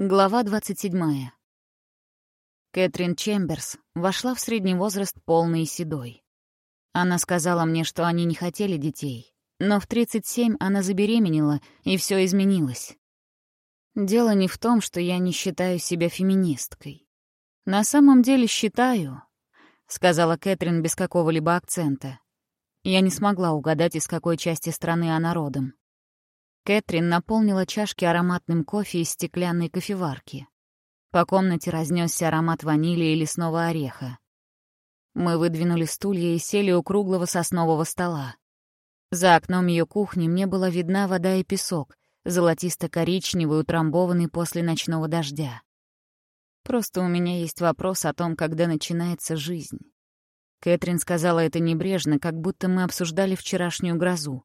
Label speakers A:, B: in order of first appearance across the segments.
A: Глава 27. Кэтрин Чемберс вошла в средний возраст полный и седой. Она сказала мне, что они не хотели детей, но в 37 она забеременела, и все изменилось. Дело не в том, что я не считаю себя феминисткой. На самом деле считаю, — сказала Кэтрин без какого-либо акцента. Я не смогла угадать, из какой части страны она родом. Кэтрин наполнила чашки ароматным кофе из стеклянной кофеварки. По комнате разнесся аромат ванили и лесного ореха. Мы выдвинули стулья и сели у круглого соснового стола. За окном ее кухни мне была видна вода и песок, золотисто-коричневый, утрамбованный после ночного дождя. Просто у меня есть вопрос о том, когда начинается жизнь. Кэтрин сказала это небрежно, как будто мы обсуждали вчерашнюю грозу.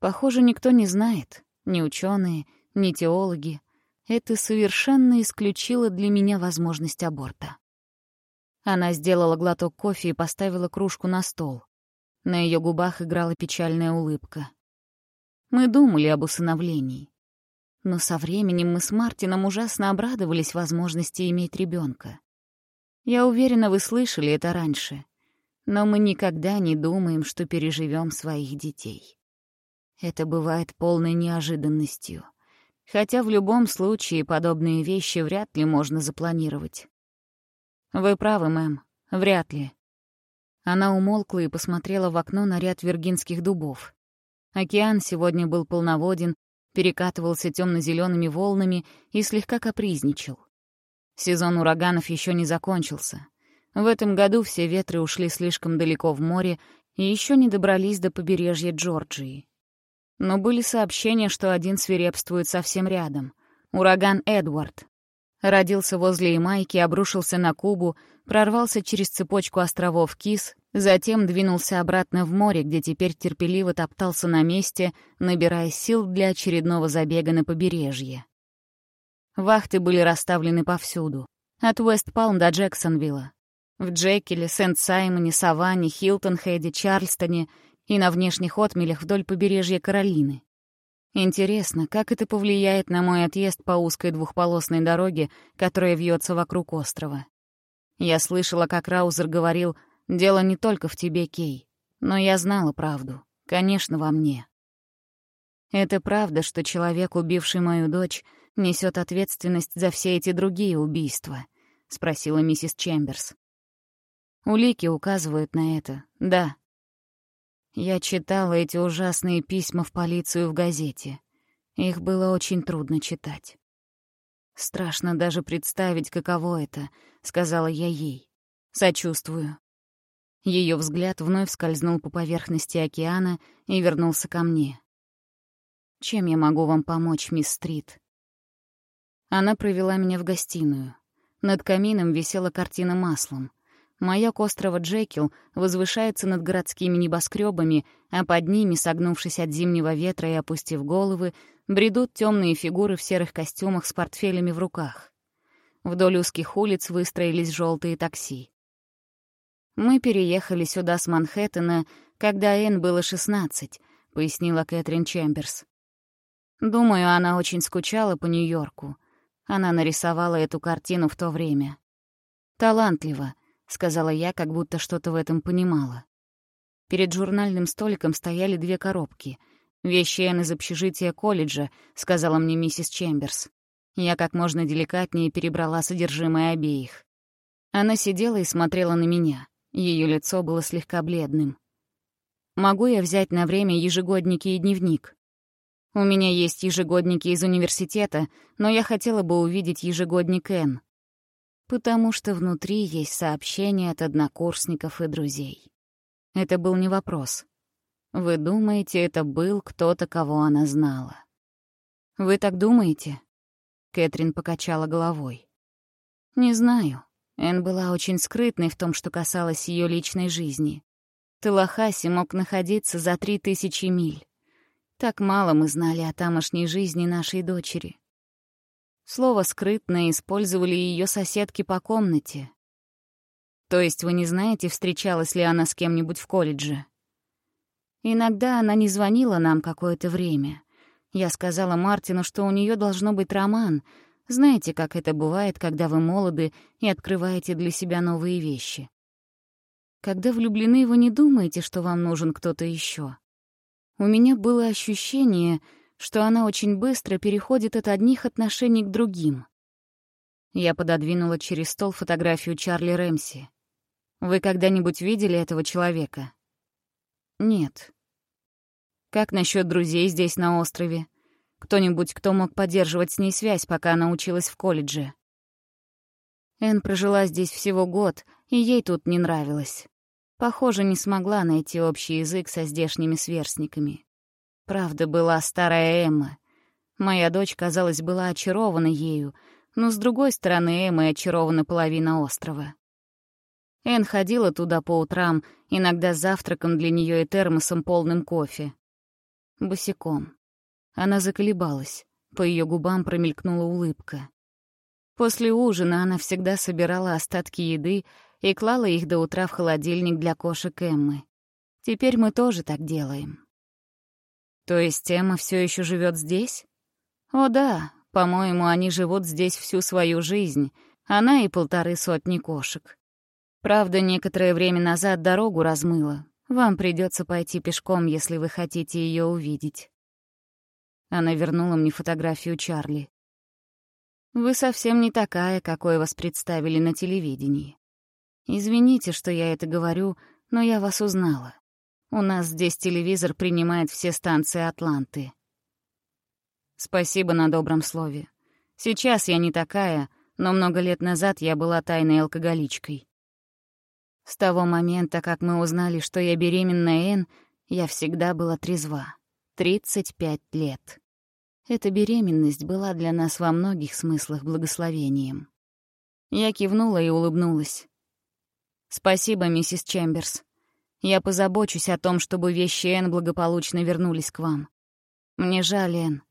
A: Похоже, никто не знает, ни ученые, ни теологи. Это совершенно исключило для меня возможность аборта. Она сделала глоток кофе и поставила кружку на стол. На ее губах играла печальная улыбка. Мы думали об усыновлении. Но со временем мы с Мартином ужасно обрадовались возможности иметь ребенка. Я уверена, вы слышали это раньше. Но мы никогда не думаем, что переживем своих детей. Это бывает полной неожиданностью. Хотя в любом случае подобные вещи вряд ли можно запланировать. Вы правы, мэм, вряд ли. Она умолкла и посмотрела в окно на ряд виргинских дубов. Океан сегодня был полноводен, перекатывался темно-зелеными волнами и слегка капризничал. Сезон ураганов еще не закончился. В этом году все ветры ушли слишком далеко в море и еще не добрались до побережья Джорджии. Но были сообщения, что один свирепствует совсем рядом. Ураган Эдвард. Родился возле Ямайки, обрушился на Кубу, прорвался через цепочку островов Кис, затем двинулся обратно в море, где теперь терпеливо топтался на месте, набирая сил для очередного забега на побережье. Вахты были расставлены повсюду. От Уэст-Палм до Джексонвилла. В Джекеле, Сент-Саймоне, Саванне, Хилтон-Хеде, Чарльстоне и на внешних отмелях вдоль побережья Каролины. Интересно, как это повлияет на мой отъезд по узкой двухполосной дороге, которая вьется вокруг острова. Я слышала, как Раузер говорил, «Дело не только в тебе, Кей». Но я знала правду. Конечно, во мне. Это правда, что человек, убивший мою дочь, несет ответственность за все эти другие убийства? — спросила миссис Чемберс. Улики указывают на это, да. Я читала эти ужасные письма в полицию в газете. Их было очень трудно читать. «Страшно даже представить, каково это», — сказала я ей. «Сочувствую». Ее взгляд вновь скользнул по поверхности океана и вернулся ко мне. «Чем я могу вам помочь, мисс Стрит?» Она провела меня в гостиную. Над камином висела картина маслом. Маяк острова Джекил возвышается над городскими небоскребами, а под ними, согнувшись от зимнего ветра и опустив головы, бредут темные фигуры в серых костюмах с портфелями в руках. Вдоль узких улиц выстроились желтые такси. «Мы переехали сюда с Манхэттена, когда Энн было 16», — пояснила Кэтрин Чемберс. «Думаю, она очень скучала по Нью-Йорку. Она нарисовала эту картину в то время. Талантливо, — сказала я, как будто что-то в этом понимала. Перед журнальным столиком стояли две коробки. «Вещи Энн из общежития колледжа», — сказала мне миссис Чемберс. Я как можно деликатнее перебрала содержимое обеих. Она сидела и смотрела на меня. Ее лицо было слегка бледным. «Могу я взять на время ежегодники и дневник?» «У меня есть ежегодники из университета, но я хотела бы увидеть ежегодник Энн потому что внутри есть сообщения от однокурсников и друзей. Это был не вопрос. Вы думаете, это был кто-то, кого она знала? Вы так думаете? Кэтрин покачала головой. Не знаю. Эн была очень скрытной в том, что касалось ее личной жизни. Талахаси мог находиться за три тысячи миль. Так мало мы знали о тамошней жизни нашей дочери. Слово «скрытно» использовали ее соседки по комнате. То есть вы не знаете, встречалась ли она с кем-нибудь в колледже? Иногда она не звонила нам какое-то время. Я сказала Мартину, что у нее должно быть роман. Знаете, как это бывает, когда вы молоды и открываете для себя новые вещи. Когда влюблены, вы не думаете, что вам нужен кто-то еще. У меня было ощущение, что она очень быстро переходит от одних отношений к другим. Я пододвинула через стол фотографию Чарли Рэмси. Вы когда-нибудь видели этого человека? Нет. Как насчет друзей здесь на острове? Кто-нибудь, кто мог поддерживать с ней связь, пока она училась в колледже? Эн прожила здесь всего год, и ей тут не нравилось. Похоже, не смогла найти общий язык со здешними сверстниками. Правда, была старая Эмма. Моя дочь, казалось, была очарована ею, но, с другой стороны, Эммой очарована половина острова. Эн ходила туда по утрам, иногда с завтраком для нее и термосом полным кофе. Босиком. Она заколебалась, по ее губам промелькнула улыбка. После ужина она всегда собирала остатки еды и клала их до утра в холодильник для кошек Эммы. Теперь мы тоже так делаем. То есть Эмма все еще живет здесь? О да, по-моему, они живут здесь всю свою жизнь, она и полторы сотни кошек. Правда, некоторое время назад дорогу размыла. Вам придется пойти пешком, если вы хотите ее увидеть. Она вернула мне фотографию Чарли. Вы совсем не такая, какой вас представили на телевидении. Извините, что я это говорю, но я вас узнала. У нас здесь телевизор принимает все станции Атланты. Спасибо на добром слове. Сейчас я не такая, но много лет назад я была тайной алкоголичкой. С того момента, как мы узнали, что я беременна Энн, я всегда была трезва. 35 лет. Эта беременность была для нас во многих смыслах благословением. Я кивнула и улыбнулась. «Спасибо, миссис Чемберс. Я позабочусь о том, чтобы вещи Энн благополучно вернулись к вам. Мне жаль, Энн.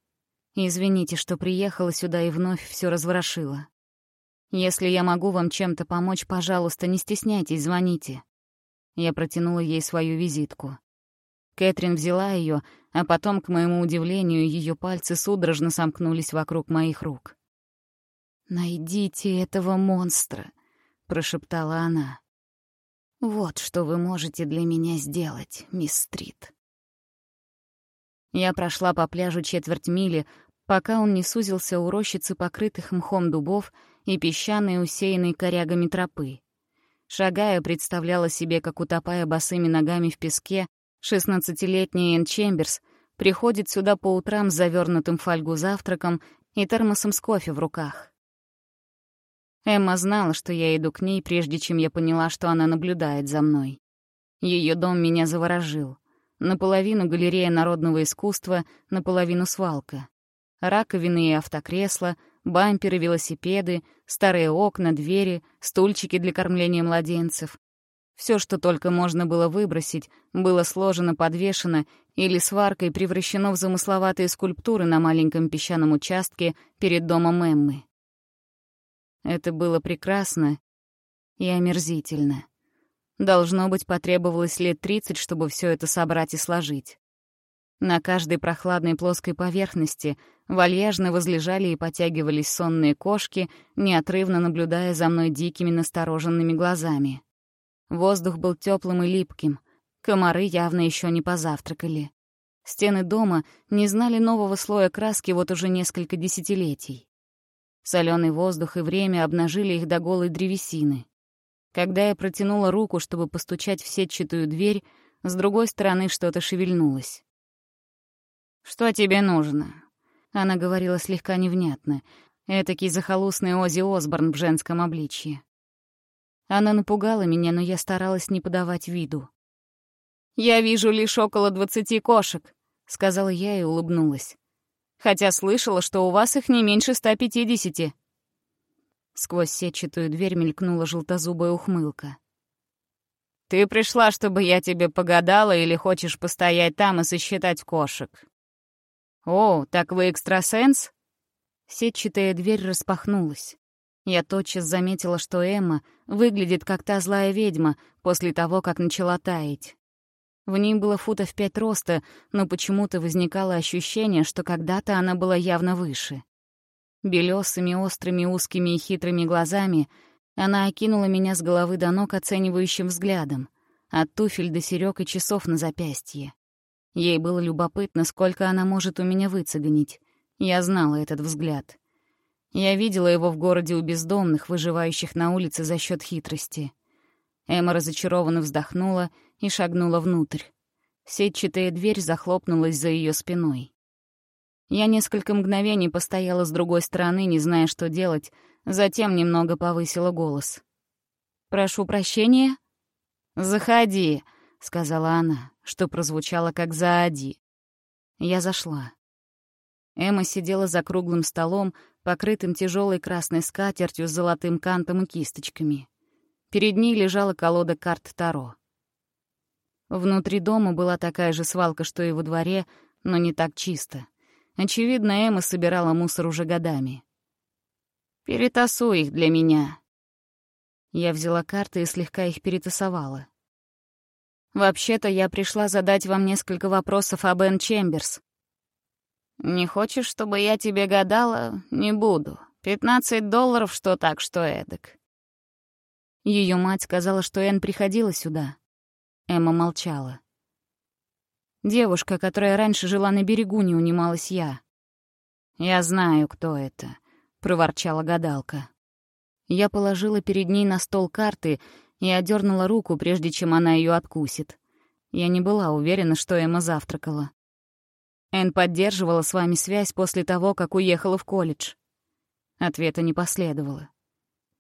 A: Извините, что приехала сюда и вновь все разворошила. Если я могу вам чем-то помочь, пожалуйста, не стесняйтесь, звоните». Я протянула ей свою визитку. Кэтрин взяла ее, а потом, к моему удивлению, ее пальцы судорожно сомкнулись вокруг моих рук. «Найдите этого монстра», — прошептала она. Вот что вы можете для меня сделать, мисс Стрит. Я прошла по пляжу четверть мили, пока он не сузился у рощицы покрытых мхом дубов и песчаной, усеянной корягами тропы. Шагая, представляла себе, как, утопая босыми ногами в песке, шестнадцатилетняя Энн Чемберс приходит сюда по утрам с завернутым фольгу завтраком и термосом с кофе в руках. Эмма знала, что я иду к ней, прежде чем я поняла, что она наблюдает за мной. Ее дом меня заворожил. Наполовину галерея народного искусства, наполовину свалка. Раковины и автокресла, бамперы, велосипеды, старые окна, двери, стульчики для кормления младенцев. Все, что только можно было выбросить, было сложено, подвешено или сваркой превращено в замысловатые скульптуры на маленьком песчаном участке перед домом Эммы. Это было прекрасно и омерзительно. Должно быть, потребовалось лет тридцать, чтобы все это собрать и сложить. На каждой прохладной плоской поверхности вальяжно возлежали и потягивались сонные кошки, неотрывно наблюдая за мной дикими настороженными глазами. Воздух был теплым и липким, комары явно еще не позавтракали. Стены дома не знали нового слоя краски вот уже несколько десятилетий. Соленый воздух и время обнажили их до голой древесины. Когда я протянула руку, чтобы постучать в сетчатую дверь, с другой стороны что-то шевельнулось. «Что тебе нужно?» Она говорила слегка невнятно. Этакий захолустный Оззи Осборн в женском обличье. Она напугала меня, но я старалась не подавать виду. «Я вижу лишь около двадцати кошек», — сказала я и улыбнулась хотя слышала, что у вас их не меньше 150. Сквозь сетчатую дверь мелькнула желтозубая ухмылка. «Ты пришла, чтобы я тебе погадала, или хочешь постоять там и сосчитать кошек?» «О, так вы экстрасенс?» Сетчатая дверь распахнулась. Я тотчас заметила, что Эмма выглядит как та злая ведьма после того, как начала таять. В ней было футов пять роста, но почему-то возникало ощущение, что когда-то она была явно выше. Белёсыми, острыми, узкими и хитрыми глазами она окинула меня с головы до ног оценивающим взглядом, от туфель до серёг и часов на запястье. Ей было любопытно, сколько она может у меня выцегонить. Я знала этот взгляд. Я видела его в городе у бездомных, выживающих на улице за счет хитрости. Эмма разочарованно вздохнула и шагнула внутрь. Сетчатая дверь захлопнулась за ее спиной. Я несколько мгновений постояла с другой стороны, не зная, что делать, затем немного повысила голос. «Прошу прощения?» «Заходи», — сказала она, что прозвучало как «заади». Я зашла. Эмма сидела за круглым столом, покрытым тяжелой красной скатертью с золотым кантом и кисточками. Перед ней лежала колода карт Таро. Внутри дома была такая же свалка, что и во дворе, но не так чисто. Очевидно, Эмма собирала мусор уже годами. «Перетасуй их для меня». Я взяла карты и слегка их перетасовала. «Вообще-то я пришла задать вам несколько вопросов об Энн Чемберс». «Не хочешь, чтобы я тебе гадала? Не буду. Пятнадцать долларов, что так, что эдак». Ее мать сказала, что Энн приходила сюда. Эмма молчала. Девушка, которая раньше жила на берегу, не унималась я. «Я знаю, кто это», — проворчала гадалка. Я положила перед ней на стол карты и одернула руку, прежде чем она ее откусит. Я не была уверена, что Эмма завтракала. Энн поддерживала с вами связь после того, как уехала в колледж. Ответа не последовало.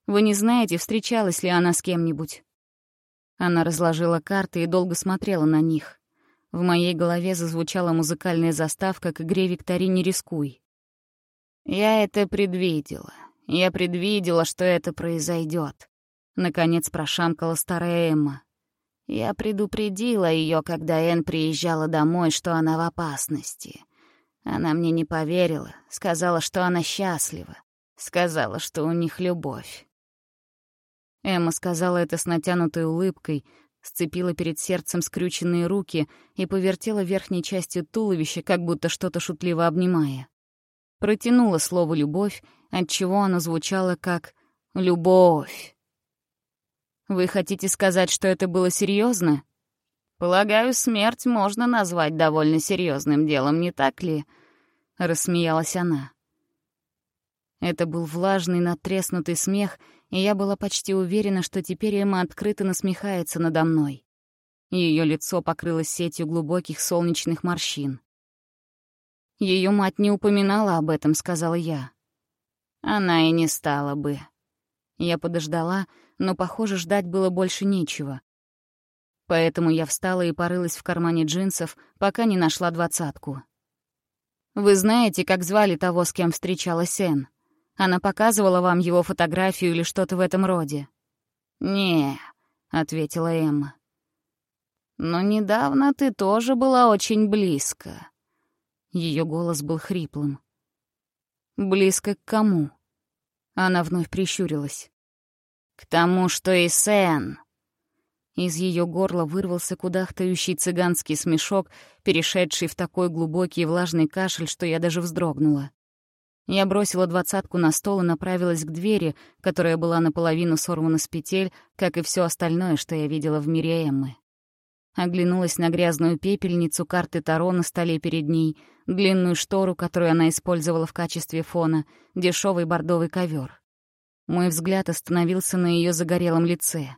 A: Вы не знаете, встречалась ли она с кем-нибудь? Она разложила карты и долго смотрела на них. В моей голове зазвучала музыкальная заставка к игре «Викторине рискуй». «Я это предвидела. Я предвидела, что это произойдет. Наконец прошамкала старая Эмма. Я предупредила ее, когда Энн приезжала домой, что она в опасности. Она мне не поверила, сказала, что она счастлива, сказала, что у них любовь. Эмма сказала это с натянутой улыбкой, сцепила перед сердцем скрюченные руки и повертела верхней частью туловища, как будто что-то шутливо обнимая. Протянула слово «любовь», отчего оно звучало как «любовь». «Вы хотите сказать, что это было серьезно? «Полагаю, смерть можно назвать довольно серьезным делом, не так ли?» — рассмеялась она. Это был влажный, натреснутый смех, и я была почти уверена, что теперь Эмма открыто насмехается надо мной. Ее лицо покрылось сетью глубоких солнечных морщин. Ее мать не упоминала об этом, сказала я. Она и не стала бы. Я подождала, но, похоже, ждать было больше нечего. Поэтому я встала и порылась в кармане джинсов, пока не нашла двадцатку. «Вы знаете, как звали того, с кем встречалась Энн?» Она показывала вам его фотографию или что-то в этом роде?» «Не», — ответила Эмма. «Но недавно ты тоже была очень близко». Ее голос был хриплым. «Близко к кому?» Она вновь прищурилась. «К тому, что и Сен». Из ее горла вырвался кудахтающий цыганский смешок, перешедший в такой глубокий и влажный кашель, что я даже вздрогнула. Я бросила двадцатку на стол и направилась к двери, которая была наполовину сорвана с петель, как и все остальное, что я видела в мире Эммы. Оглянулась на грязную пепельницу, карты Таро на столе перед ней, длинную штору, которую она использовала в качестве фона, дешевый бордовый ковер. Мой взгляд остановился на ее загорелом лице.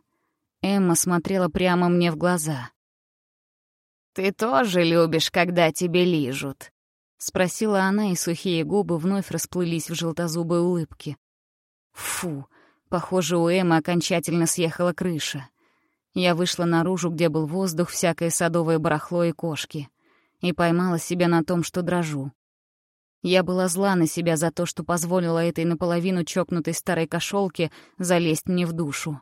A: Эмма смотрела прямо мне в глаза. «Ты тоже любишь, когда тебе лижут?» — спросила она, и сухие губы вновь расплылись в желтозубой улыбке. Фу, похоже, у Эммы окончательно съехала крыша. Я вышла наружу, где был воздух, всякое садовое барахло и кошки, и поймала себя на том, что дрожу. Я была зла на себя за то, что позволила этой наполовину чокнутой старой кошелке залезть мне в душу.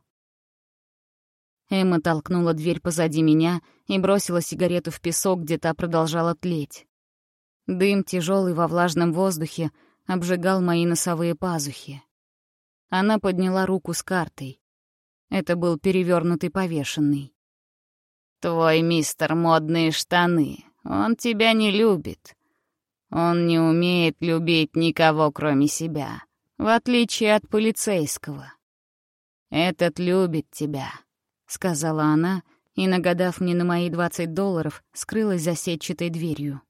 A: Эмма толкнула дверь позади меня и бросила сигарету в песок, где та продолжала тлеть. Дым, тяжелый во влажном воздухе, обжигал мои носовые пазухи. Она подняла руку с картой. Это был перевернутый повешенный. «Твой мистер модные штаны, он тебя не любит». Он не умеет любить никого, кроме себя, в отличие от полицейского. «Этот любит тебя», — сказала она, и, нагадав мне на мои двадцать долларов, скрылась за сетчатой дверью.